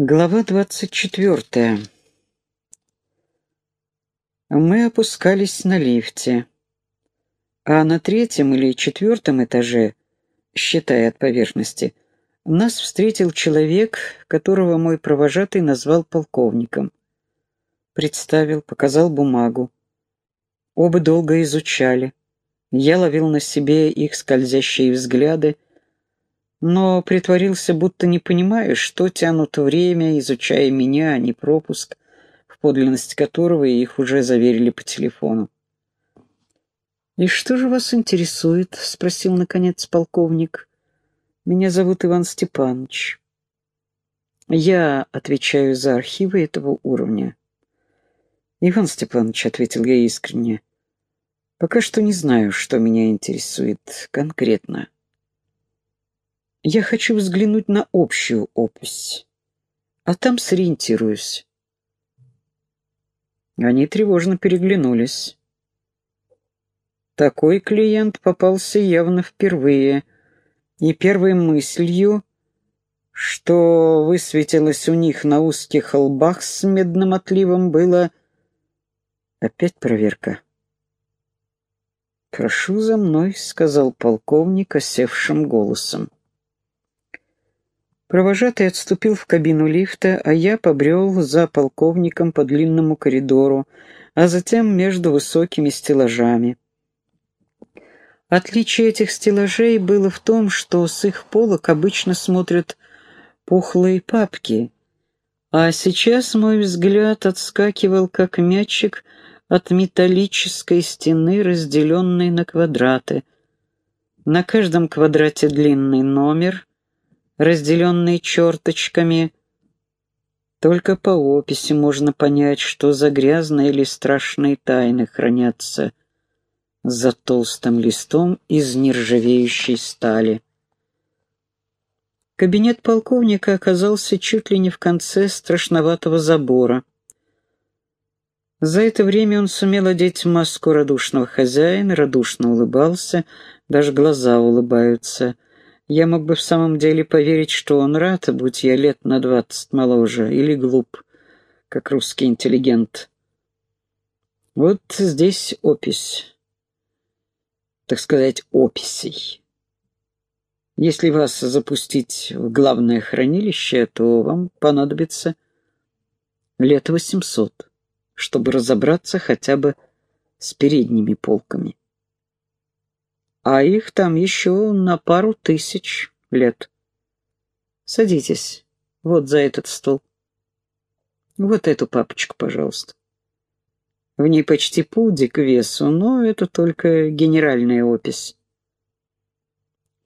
Глава двадцать четвертая. Мы опускались на лифте, а на третьем или четвертом этаже, считая от поверхности, нас встретил человек, которого мой провожатый назвал полковником. Представил, показал бумагу. Оба долго изучали. Я ловил на себе их скользящие взгляды, но притворился, будто не понимаю, что тянут время, изучая меня, а не пропуск, в подлинность которого их уже заверили по телефону. «И что же вас интересует?» — спросил, наконец, полковник. «Меня зовут Иван Степанович. Я отвечаю за архивы этого уровня». «Иван Степанович», — ответил я искренне, — «пока что не знаю, что меня интересует конкретно». Я хочу взглянуть на общую опись, а там сориентируюсь. Они тревожно переглянулись. Такой клиент попался явно впервые, и первой мыслью, что высветилось у них на узких лбах с медным отливом, было опять проверка. «Прошу за мной», — сказал полковник осевшим голосом. Провожатый отступил в кабину лифта, а я побрел за полковником по длинному коридору, а затем между высокими стеллажами. Отличие этих стеллажей было в том, что с их полок обычно смотрят пухлые папки, а сейчас мой взгляд отскакивал, как мячик, от металлической стены, разделенной на квадраты. На каждом квадрате длинный номер, разделенные черточками. Только по описи можно понять, что за грязные или страшные тайны хранятся за толстым листом из нержавеющей стали. Кабинет полковника оказался чуть ли не в конце страшноватого забора. За это время он сумел одеть маску радушного хозяина, радушно улыбался, даже глаза улыбаются — я мог бы в самом деле поверить, что он рад, будь я лет на двадцать моложе, или глуп, как русский интеллигент. Вот здесь опись, так сказать, описей. Если вас запустить в главное хранилище, то вам понадобится лет восемьсот, чтобы разобраться хотя бы с передними полками а их там еще на пару тысяч лет. Садитесь вот за этот стол. Вот эту папочку, пожалуйста. В ней почти пудик весу, но это только генеральная опись.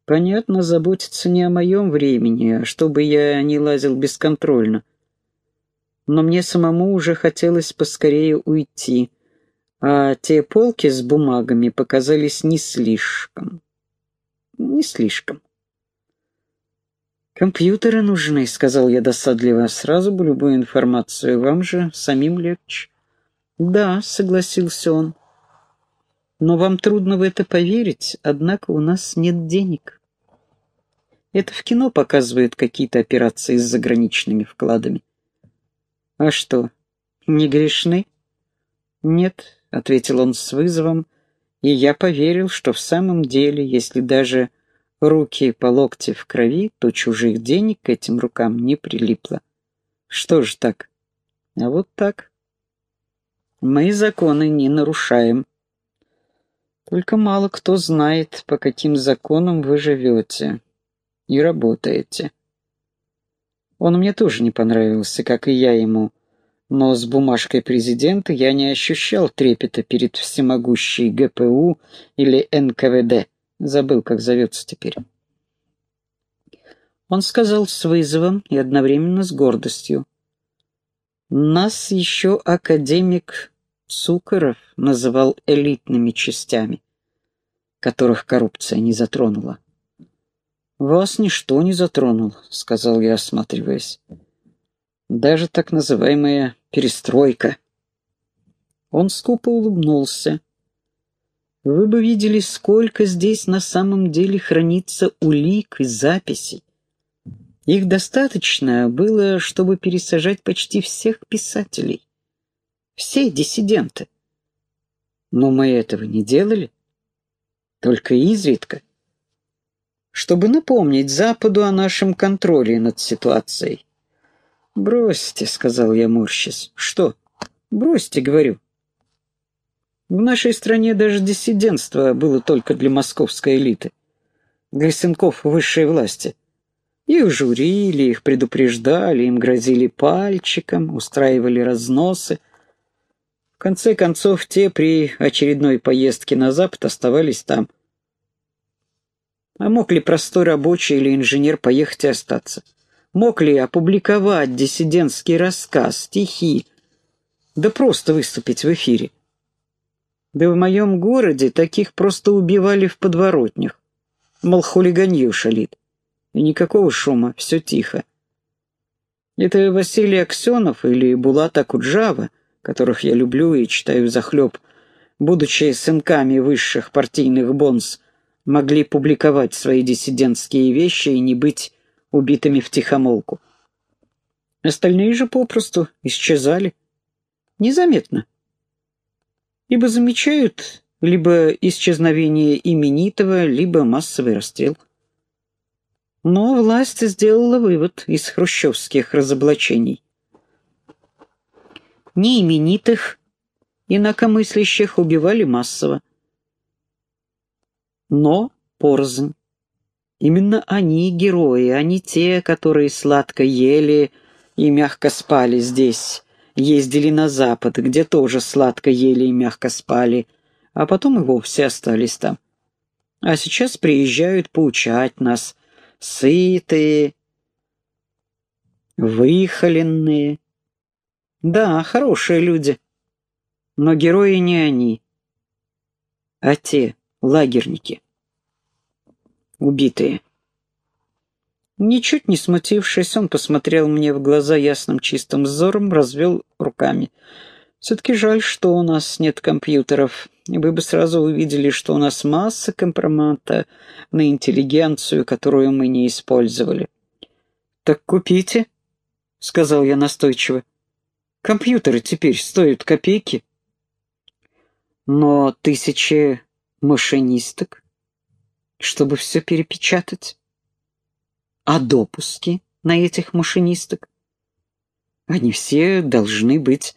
Понятно, заботиться не о моем времени, а чтобы я не лазил бесконтрольно. Но мне самому уже хотелось поскорее уйти — а те полки с бумагами показались не слишком. Не слишком. «Компьютеры нужны», — сказал я досадливо. «Сразу бы любую информацию. Вам же самим легче». «Да», — согласился он. «Но вам трудно в это поверить, однако у нас нет денег». Это в кино показывают какие-то операции с заграничными вкладами. «А что, не грешны?» «Нет, — ответил он с вызовом, и я поверил, что в самом деле, если даже руки по локте в крови, то чужих денег к этим рукам не прилипло. Что ж так? А вот так. Мы законы не нарушаем. Только мало кто знает, по каким законам вы живете и работаете. Он мне тоже не понравился, как и я ему, — но с бумажкой президента я не ощущал трепета перед всемогущей ГПУ или НКВД. Забыл, как зовется теперь. Он сказал с вызовом и одновременно с гордостью. Нас еще академик Цукоров называл элитными частями, которых коррупция не затронула. «Вас ничто не затронуло», — сказал я, осматриваясь. «Даже так называемая перестройка. Он скупо улыбнулся. Вы бы видели, сколько здесь на самом деле хранится улик и записей. Их достаточно было, чтобы пересажать почти всех писателей. Все диссиденты. Но мы этого не делали. Только изредка. Чтобы напомнить Западу о нашем контроле над ситуацией. «Бросьте», — сказал я, морщись. «Что?» «Бросьте», — говорю. В нашей стране даже диссидентство было только для московской элиты, для сынков высшей власти. Их журили, их предупреждали, им грозили пальчиком, устраивали разносы. В конце концов, те при очередной поездке на Запад оставались там. А мог ли простой рабочий или инженер поехать и остаться? Мог ли опубликовать диссидентский рассказ, стихи, да просто выступить в эфире? Да в моем городе таких просто убивали в подворотнях. Мол, хулиганье шалит. И никакого шума, все тихо. Это Василий Аксенов или Булат Акуджава, которых я люблю и читаю захлеб, будучи сынками высших партийных бонс, могли публиковать свои диссидентские вещи и не быть убитыми в тихомолку. Остальные же попросту исчезали. Незаметно. Ибо замечают либо исчезновение именитого, либо массовый расстрел. Но власть сделала вывод из хрущевских разоблачений. Неименитых, инакомыслящих убивали массово. Но порознь. Именно они герои, не те, которые сладко ели и мягко спали здесь, ездили на запад, где тоже сладко ели и мягко спали, а потом и вовсе остались там. А сейчас приезжают поучать нас, сытые, выхоленные. Да, хорошие люди, но герои не они, а те, лагерники убитые. Ничуть не смутившись, он посмотрел мне в глаза ясным чистым взором, развел руками. «Все-таки жаль, что у нас нет компьютеров. Вы бы сразу увидели, что у нас масса компромата на интеллигенцию, которую мы не использовали». «Так купите», — сказал я настойчиво. «Компьютеры теперь стоят копейки». «Но тысячи машинисток чтобы все перепечатать. А допуски на этих машинисток? Они все должны быть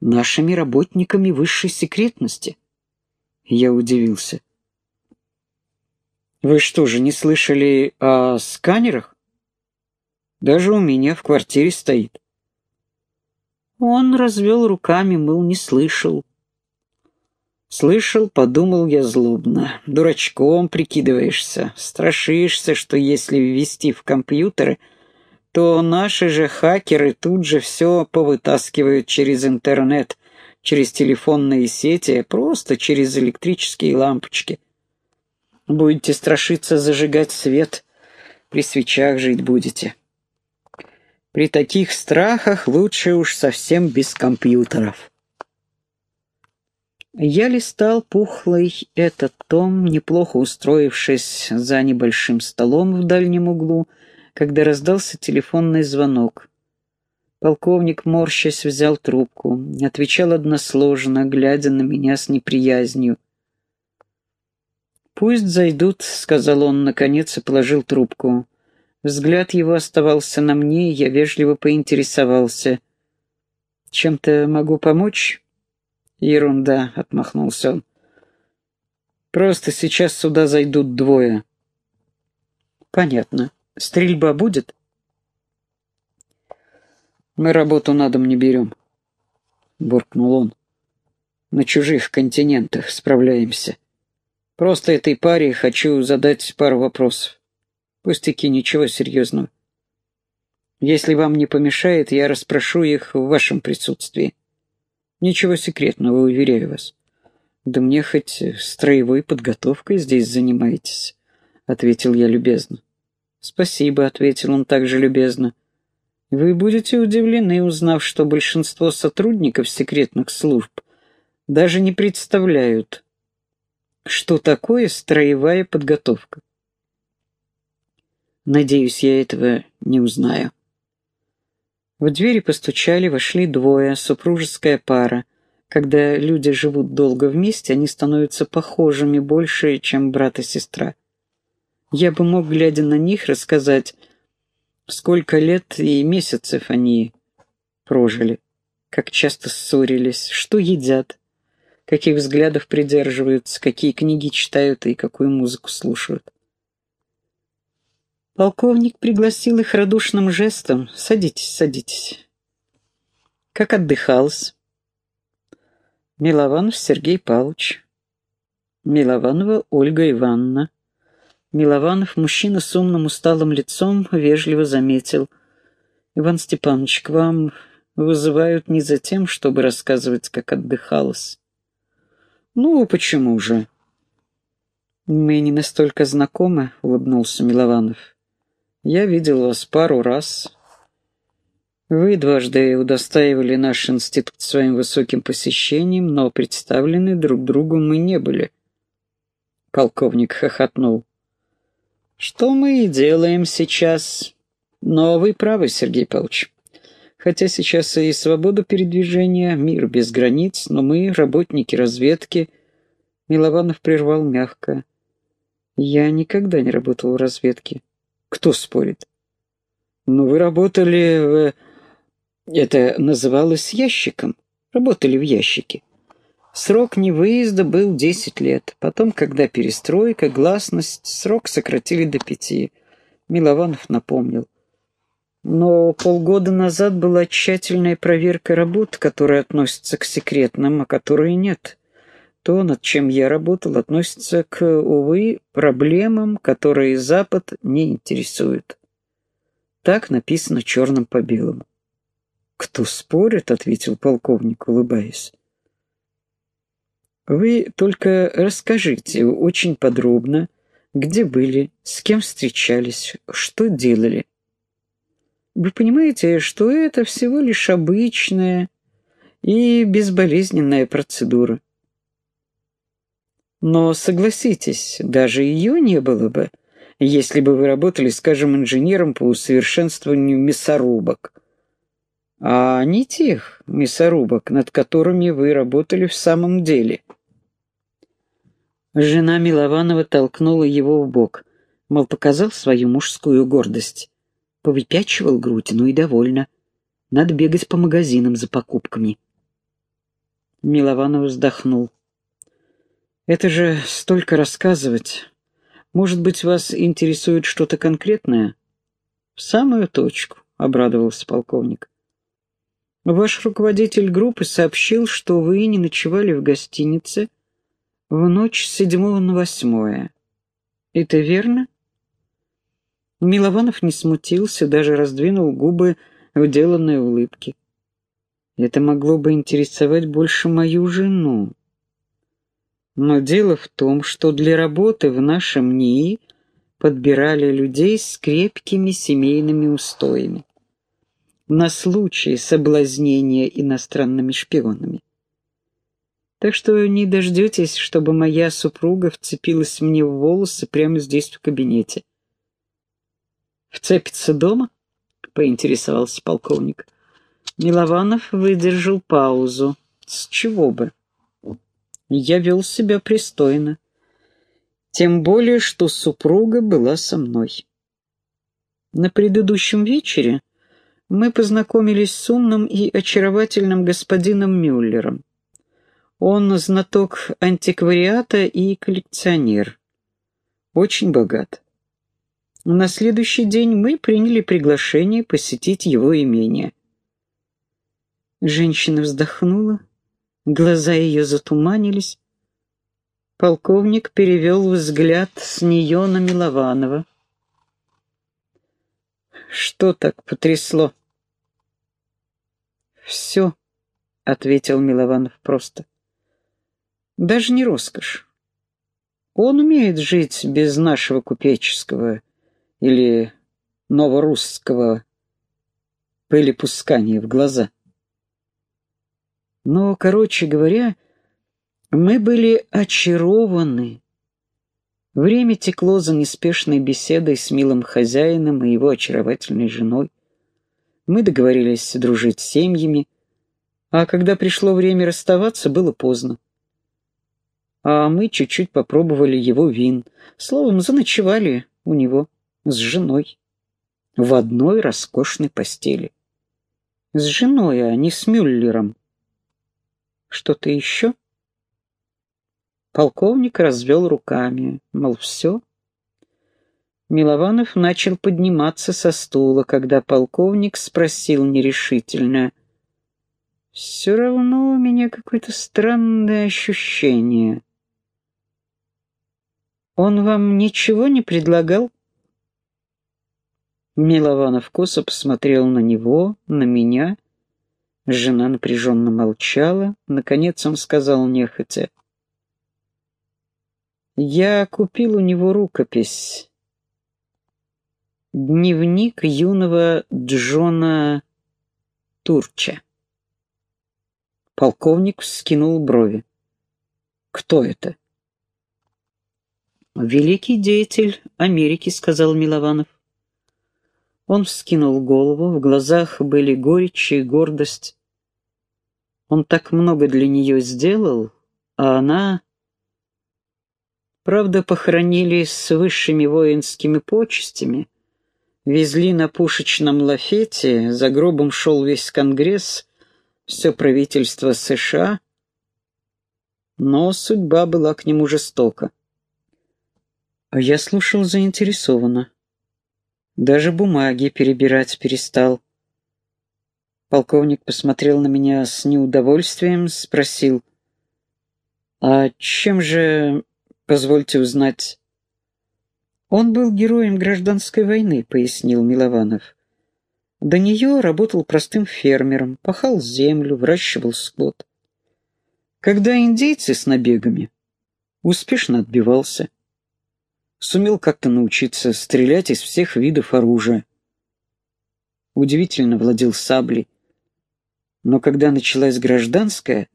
нашими работниками высшей секретности. Я удивился. Вы что же, не слышали о сканерах? Даже у меня в квартире стоит. Он развел руками, мыл, не слышал. Слышал, подумал я злобно. Дурачком прикидываешься, страшишься, что если ввести в компьютеры, то наши же хакеры тут же все повытаскивают через интернет, через телефонные сети, просто через электрические лампочки. Будете страшиться зажигать свет, при свечах жить будете. При таких страхах лучше уж совсем без компьютеров. Я листал пухлый этот том, неплохо устроившись за небольшим столом в дальнем углу, когда раздался телефонный звонок. Полковник, морщась, взял трубку, отвечал односложно, глядя на меня с неприязнью. «Пусть зайдут», — сказал он, наконец, и положил трубку. Взгляд его оставался на мне, и я вежливо поинтересовался. «Чем-то могу помочь?» «Ерунда», — отмахнулся он. «Просто сейчас сюда зайдут двое». «Понятно. Стрельба будет?» «Мы работу на дом не берем», — буркнул он. «На чужих континентах справляемся. Просто этой паре хочу задать пару вопросов. Пустяки, ничего серьезного. Если вам не помешает, я расспрошу их в вашем присутствии». Ничего секретного, уверяю вас. Да мне хоть строевой подготовкой здесь занимаетесь, ответил я любезно. Спасибо, ответил он также любезно. Вы будете удивлены, узнав, что большинство сотрудников секретных служб даже не представляют, что такое строевая подготовка. Надеюсь, я этого не узнаю. В двери постучали, вошли двое, супружеская пара. Когда люди живут долго вместе, они становятся похожими больше, чем брат и сестра. Я бы мог, глядя на них, рассказать, сколько лет и месяцев они прожили, как часто ссорились, что едят, каких взглядов придерживаются, какие книги читают и какую музыку слушают. Полковник пригласил их радушным жестом. «Садитесь, садитесь». «Как отдыхалось?» «Милованов Сергей Павлович». «Милованова Ольга Ивановна». Милованов, мужчина с умным усталым лицом, вежливо заметил. «Иван Степанович, к вам вызывают не за тем, чтобы рассказывать, как отдыхалось». «Ну, почему же?» «Мы не настолько знакомы», — улыбнулся Милованов. Я видел вас пару раз. Вы дважды удостаивали наш институт своим высоким посещением, но представлены друг другу мы не были. Полковник хохотнул. Что мы и делаем сейчас. Но вы правы, Сергей Павлович. Хотя сейчас и свобода передвижения, мир без границ, но мы, работники разведки, Милованов прервал мягко. Я никогда не работал в разведке. Кто спорит? Ну, вы работали в... Это называлось ящиком. Работали в ящике. Срок невыезда был 10 лет. Потом, когда перестройка, гласность, срок сократили до пяти. Милованов напомнил. Но полгода назад была тщательная проверка работ, которые относятся к секретным, а которые нет. То, над чем я работал, относится к, увы, проблемам, которые Запад не интересует. Так написано черным по белому. «Кто спорит?» — ответил полковник, улыбаясь. «Вы только расскажите очень подробно, где были, с кем встречались, что делали. Вы понимаете, что это всего лишь обычная и безболезненная процедура. Но согласитесь, даже ее не было бы, если бы вы работали, скажем, инженером по усовершенствованию мясорубок. А не тех мясорубок, над которыми вы работали в самом деле. Жена Милованова толкнула его в бок, мол, показал свою мужскую гордость. Повыпячивал грудь, ну и довольно. Надо бегать по магазинам за покупками. Милованов вздохнул. Это же столько рассказывать. Может быть, вас интересует что-то конкретное? В самую точку, обрадовался полковник. Ваш руководитель группы сообщил, что вы не ночевали в гостинице в ночь с седьмого на восьмое. Это верно? Милованов не смутился, даже раздвинул губы в деланной улыбке. Это могло бы интересовать больше мою жену. Но дело в том, что для работы в нашем НИИ подбирали людей с крепкими семейными устоями на случай соблазнения иностранными шпионами. Так что не дождетесь, чтобы моя супруга вцепилась мне в волосы прямо здесь в кабинете. «Вцепится дома?» — поинтересовался полковник. Милованов выдержал паузу. «С чего бы?» Я вел себя пристойно. Тем более, что супруга была со мной. На предыдущем вечере мы познакомились с умным и очаровательным господином Мюллером. Он знаток антиквариата и коллекционер. Очень богат. На следующий день мы приняли приглашение посетить его имение. Женщина вздохнула, Глаза ее затуманились. Полковник перевел взгляд с нее на Милованова. «Что так потрясло?» «Все», — ответил Милованов просто. «Даже не роскошь. Он умеет жить без нашего купеческого или новорусского пылепускания в глаза. Но, короче говоря, мы были очарованы. Время текло за неспешной беседой с милым хозяином и его очаровательной женой. Мы договорились дружить с семьями, а когда пришло время расставаться, было поздно. А мы чуть-чуть попробовали его вин. Словом, заночевали у него с женой в одной роскошной постели. С женой, а не с Мюллером. Что-то еще? Полковник развел руками, мол, все. Милованов начал подниматься со стула, когда полковник спросил нерешительно. «Все равно у меня какое-то странное ощущение. Он вам ничего не предлагал?» Милованов косо посмотрел на него, на меня. Жена напряженно молчала. Наконец он сказал нехотя. Я купил у него рукопись. Дневник юного Джона Турча. Полковник вскинул брови. «Кто это?» «Великий деятель Америки», — сказал Милованов. Он вскинул голову, в глазах были горечь и гордость. Он так много для нее сделал, а она Правда, похоронили с высшими воинскими почестями, везли на пушечном лафете, за гробом шел весь Конгресс, все правительство США, но судьба была к нему жестока. А я слушал заинтересованно. Даже бумаги перебирать перестал. Полковник посмотрел на меня с неудовольствием, спросил, «А чем же Позвольте узнать. Он был героем гражданской войны, пояснил Милованов. До нее работал простым фермером, пахал землю, выращивал скот. Когда индейцы с набегами, успешно отбивался. Сумел как-то научиться стрелять из всех видов оружия. Удивительно владел саблей. Но когда началась гражданская,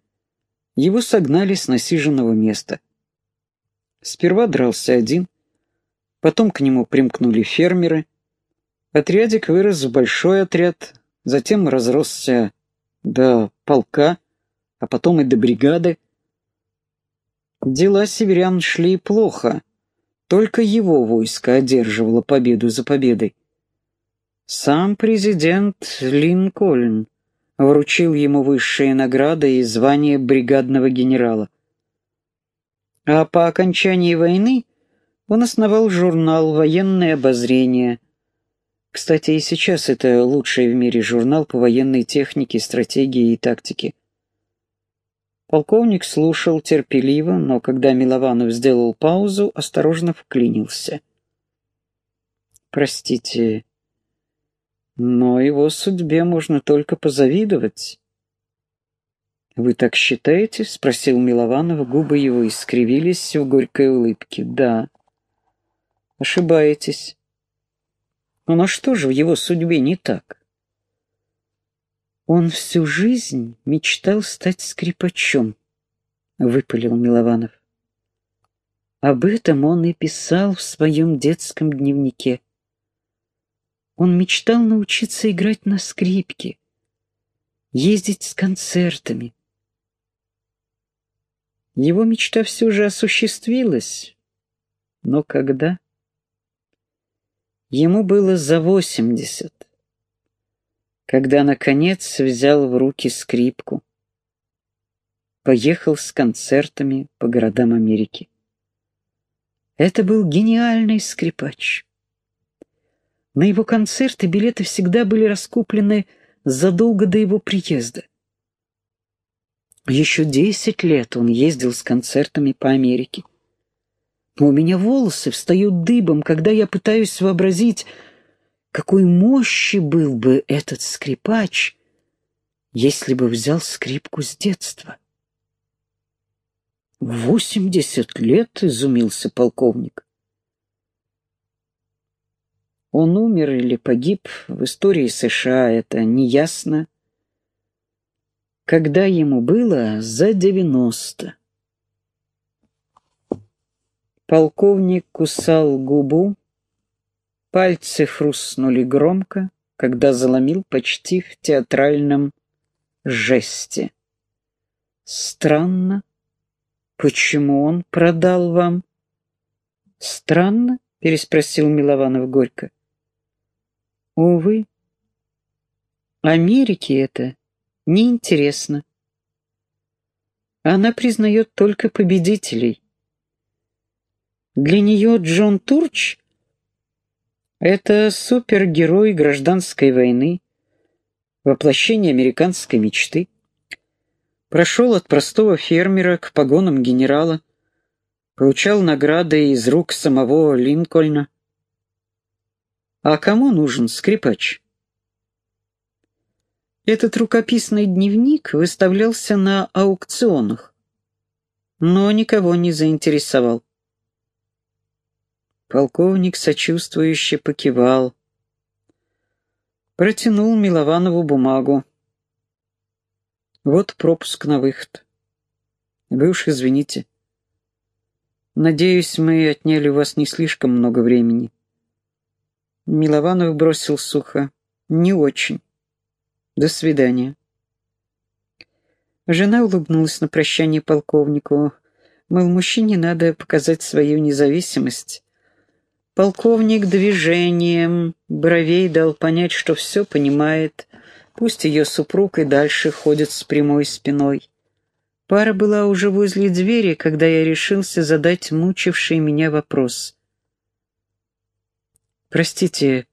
его согнали с насиженного места — Сперва дрался один, потом к нему примкнули фермеры. Отрядик вырос в большой отряд, затем разросся до полка, а потом и до бригады. Дела северян шли плохо, только его войско одерживало победу за победой. Сам президент Линкольн вручил ему высшие награды и звание бригадного генерала. А по окончании войны он основал журнал «Военное обозрение». Кстати, и сейчас это лучший в мире журнал по военной технике, стратегии и тактике. Полковник слушал терпеливо, но когда Милованов сделал паузу, осторожно вклинился. «Простите, но его судьбе можно только позавидовать. «Вы так считаете?» — спросил Милованов. Губы его искривились в горькой улыбке. «Да». «Ошибаетесь». «Ну на что же в его судьбе не так?» «Он всю жизнь мечтал стать скрипачом», — выпалил Милованов. Об этом он и писал в своем детском дневнике. Он мечтал научиться играть на скрипке, ездить с концертами, его мечта все же осуществилась. Но когда? Ему было за восемьдесят, когда, наконец, взял в руки скрипку. Поехал с концертами по городам Америки. Это был гениальный скрипач. На его концерты билеты всегда были раскуплены задолго до его приезда. Еще десять лет он ездил с концертами по Америке. У меня волосы встают дыбом, когда я пытаюсь вообразить, какой мощи был бы этот скрипач, если бы взял скрипку с детства. «Восемьдесят лет?» — изумился полковник. Он умер или погиб в истории США, это неясно когда ему было за девяносто. Полковник кусал губу, пальцы хрустнули громко, когда заломил почти в театральном жесте. Странно. Почему он продал вам? Странно? Переспросил Милованов горько. Увы, Америке это неинтересно. Она признает только победителей. Для нее Джон Турч — это супергерой гражданской войны, воплощение американской мечты. Прошел от простого фермера к погонам генерала, получал награды из рук самого Линкольна. А кому нужен скрипач? Этот рукописный дневник выставлялся на аукционах, но никого не заинтересовал. Полковник сочувствующе покивал. Протянул Милованову бумагу. Вот пропуск на выход. Вы уж извините. Надеюсь, мы отняли у вас не слишком много времени. Милованов бросил сухо. Не очень. До свидания. Жена улыбнулась на прощание полковнику. Мол, мужчине надо показать свою независимость. Полковник движением бровей дал понять, что все понимает. Пусть ее супруг и дальше ходит с прямой спиной. Пара была уже возле двери, когда я решился задать мучивший меня вопрос. «Простите,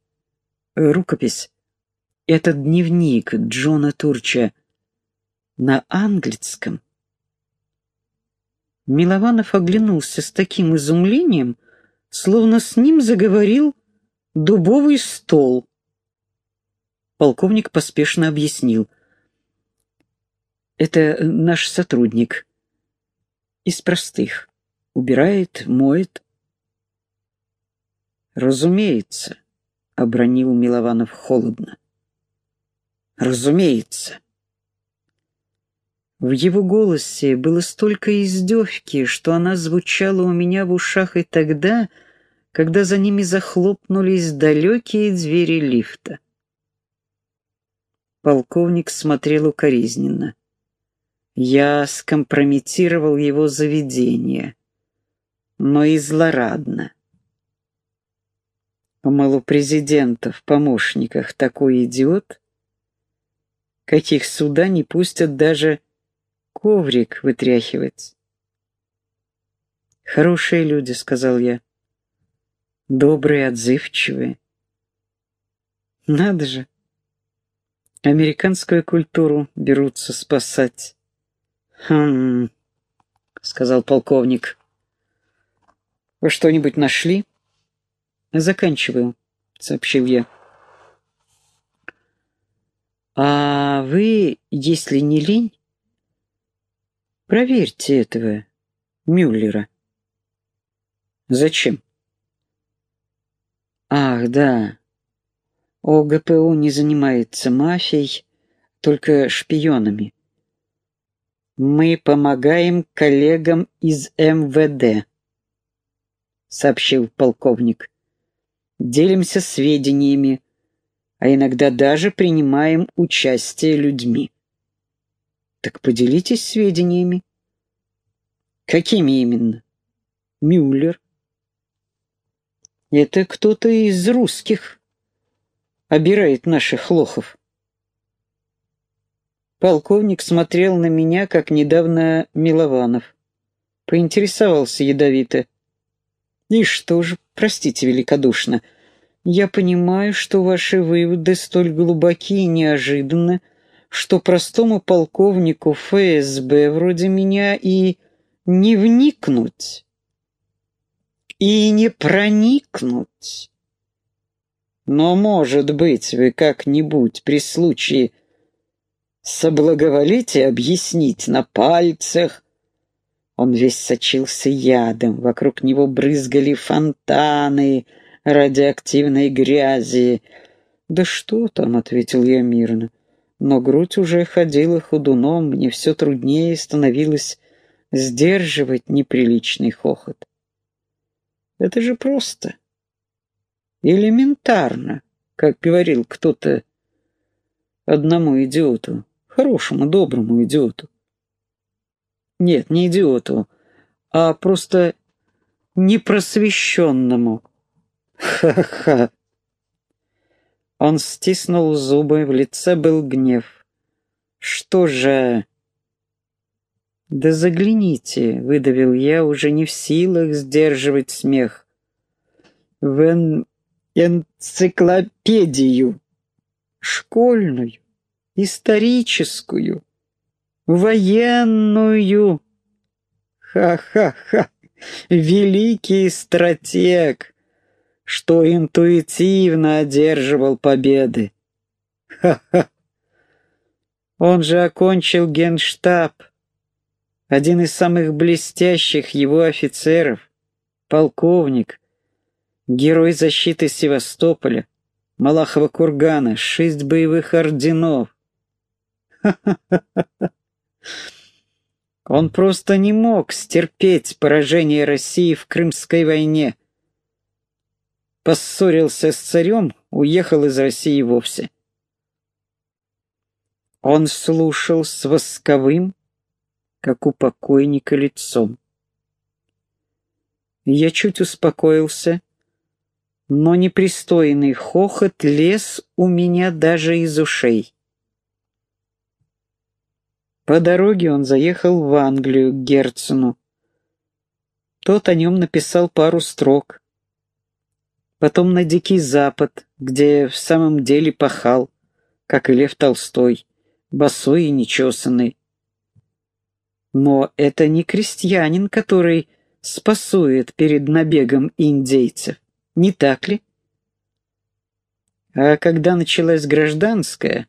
рукопись. Этот дневник Джона Турча на английском?» Милованов оглянулся с таким изумлением, словно с ним заговорил дубовый стол. Полковник поспешно объяснил. «Это наш сотрудник. Из простых. Убирает, моет». «Разумеется», — обронил Милованов холодно. «Разумеется». В его голосе было столько издевки, что она звучала у меня в ушах и тогда, когда за ними захлопнулись далекие двери лифта. Полковник смотрел укоризненно. Я скомпрометировал его заведение, но и злорадно. Мол, президента в помощниках такой идиот, каких сюда не пустят даже коврик вытряхивать. «Хорошие люди», — сказал я. «Добрые, отзывчивые». «Надо же! Американскую культуру берутся спасать». «Хм...» — сказал полковник. «Вы что-нибудь нашли?» «Заканчиваю», — сообщил я. «А вы, если не лень, Проверьте этого Мюллера. Зачем? Ах, да. ОГПУ не занимается мафией, только шпионами. Мы помогаем коллегам из МВД, сообщил полковник. Делимся сведениями, а иногда даже принимаем участие людьми. Так поделитесь сведениями. Какими именно? Мюллер. Это кто-то из русских обирает наших лохов. Полковник смотрел на меня, как недавно Милованов. Поинтересовался ядовито. И что же, простите великодушно, я понимаю, что ваши выводы столь глубоки и неожиданны, что простому полковнику ФСБ вроде меня и не вникнуть, и не проникнуть. Но, может быть, вы как-нибудь при случае соблаговолите объяснить на пальцах. Он весь сочился ядом, вокруг него брызгали фонтаны радиоактивной грязи. «Да что там?» — ответил я мирно но грудь уже ходила ходуном, мне все труднее становилось сдерживать неприличный хохот. Это же просто. Элементарно, как говорил кто-то одному идиоту, хорошему, доброму идиоту. Нет, не идиоту, а просто непросвещенному. Ха-ха. Он стиснул зубы, в лице был гнев. Что же... «Да загляните», — выдавил я, уже не в силах сдерживать смех. «В эн... энциклопедию. Школьную, историческую, военную. Ха-ха-ха, великий стратег, что интуитивно одерживал победы. Ха-ха. Он же окончил генштаб, один из самых блестящих его офицеров, полковник, герой защиты Севастополя, Малахова кургана, шесть боевых орденов. Он просто не мог стерпеть поражение России в Крымской войне. Поссорился с царем, уехал из России вовсе. Он слушал с восковым, как у покойника лицом. Я чуть успокоился, но непристойный хохот лез у меня даже из ушей. По дороге он заехал в Англию к Герцену. Тот о нем написал пару строк. Потом на Дикий Запад, где в самом деле пахал, как и Лев Толстой, босой и нечесанный. Но это не крестьянин, который спасует перед набегом индейцев, не так ли? А когда началась гражданская...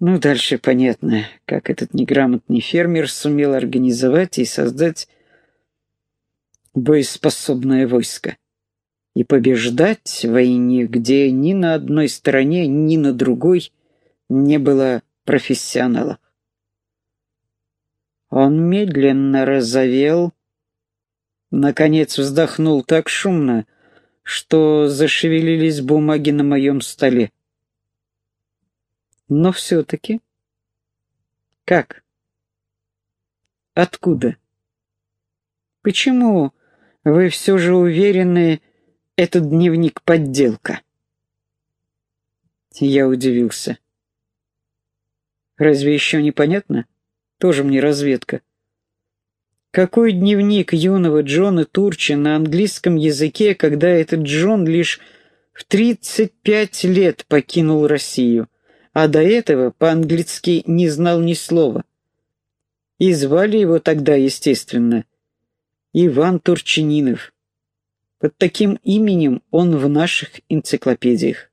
Ну, дальше понятно, как этот неграмотный фермер сумел организовать и создать боеспособное войско и побеждать в войне, где ни на одной стороне, ни на другой не было профессионалов. Он медленно разовел, наконец вздохнул так шумно, что зашевелились бумаги на моем столе. Но все-таки... Как? Откуда? Почему вы все же уверены, этот дневник подделка? Я удивился. Разве еще непонятно? Тоже мне разведка. Какой дневник юного Джона Турчи на английском языке, когда этот Джон лишь в 35 лет покинул Россию, а до этого по-английски не знал ни слова. И звали его тогда, естественно, Иван Турчининов. Под таким именем он в наших энциклопедиях.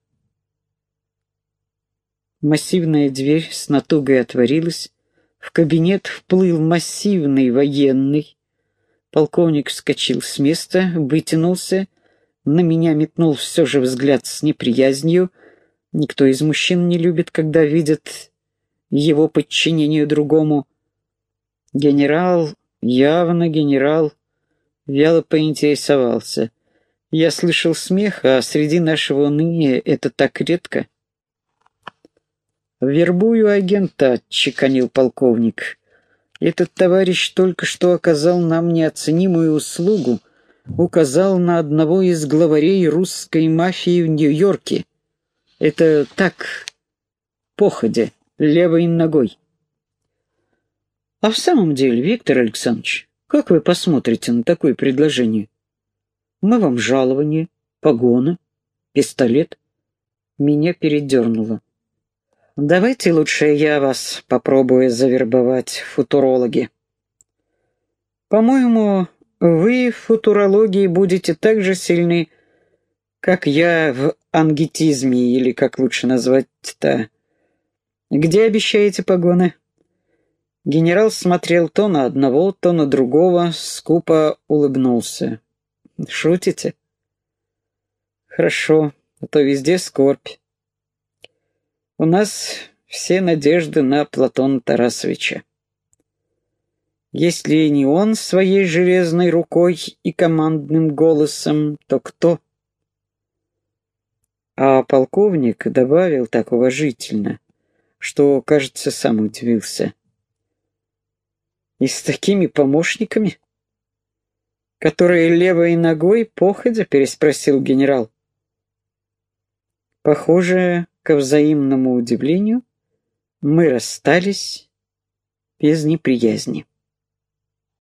Массивная дверь с натугой отворилась, в кабинет вплыл массивный военный. Полковник вскочил с места, вытянулся, на меня метнул все же взгляд с неприязнью. Никто из мужчин не любит, когда видят его подчинению другому. Генерал, явно генерал, вяло поинтересовался. Я слышал смех, а среди нашего уныния это так редко. «Вербую агента», — чеканил полковник. «Этот товарищ только что оказал нам неоценимую услугу, указал на одного из главарей русской мафии в Нью-Йорке. Это так, походя, левой ногой». «А в самом деле, Виктор Александрович, как вы посмотрите на такое предложение? Мы вам жалование, погоны, пистолет». Меня передернуло. Давайте лучше я вас попробую завербовать, футурологи. По-моему, вы в футурологии будете так же сильны, как я в ангетизме, или как лучше назвать-то. Где обещаете погоны? Генерал смотрел то на одного, то на другого, скупо улыбнулся. Шутите? Хорошо, а то везде скорбь. У нас все надежды на Платона Тарасовича. Если не он своей железной рукой и командным голосом, то кто? А полковник добавил так уважительно, что, кажется, сам удивился. И с такими помощниками? Которые левой ногой походя, переспросил генерал. Похоже, ко взаимному удивлению, мы расстались без неприязни.